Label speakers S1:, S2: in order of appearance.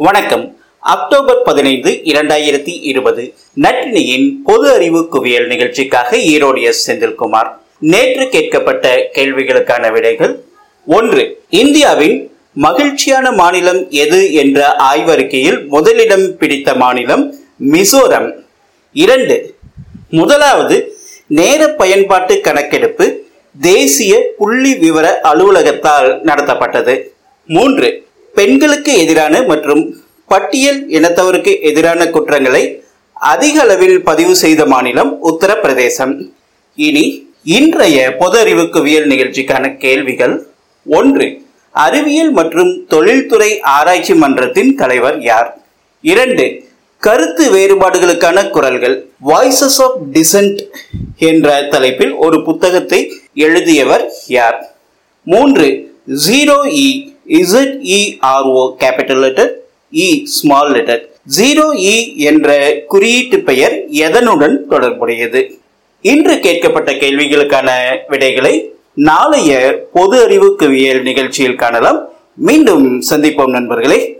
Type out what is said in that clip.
S1: வணக்கம். அக்டோபர் பதினைந்து இரண்டாயிரத்தி இருபது. நட்டினியின் பொது அறிவு குவியல் நிகழ்ச்சிக்காக ஈரோடு எஸ் செந்தில்குமார். நேற்று கேட்கப்பட்ட கேள்விகளுக்கான விடைகள் ஒன்று இந்தியாவின் மகிழ்ச்சியான மாநிலம் எது என்ற ஆய்வறிக்கையில் முதலிடம் பிடித்த மாநிலம் மிசோரம். இரண்டு முதலாவது நேர பயன்பாட்டு கணக்கெடுப்பு தேசிய புள்ளி விவர அலுவலகத்தால் நடத்தப்பட்டது. மூன்று பெண்களுக்கு எதிரான மற்றும் பட்டியல் இனத்தவருக்கு எதிரான குற்றங்களை அதிக அளவில் பதிவு செய்த மாநிலம் உத்தரப்பிரதேசம். இனி இன்றைய பொது அறிவுக்குவியல் நிகழ்ச்சிக்கான கேள்விகள் ஒன்று. அறிவியல் மற்றும் தொழில்துறை ஆராய்ச்சி மன்றத்தின் தலைவர் யார்? இரண்டு. கருத்து வேறுபாடுகளுக்கான குரல்கள். வாய்ஸஸ் ஆஃப் டிசன்ட் என்ற தலைப்பில் ஒரு புத்தகத்தை எழுதியவர் யார்? மூன்று. Zero E e Z E R O capital letter E small letter zero E என்ற குறியீட்டு பெயர் எதனுடன் தொடர்புடையது? இன்று கேட்கப்பட்ட கேள்விகளுக்கான விடைகளை நாளைய பொது அறிவு குவியல் நிகழ்ச்சியில் காணலாம். மீண்டும் சந்திப்போம் நண்பர்களே.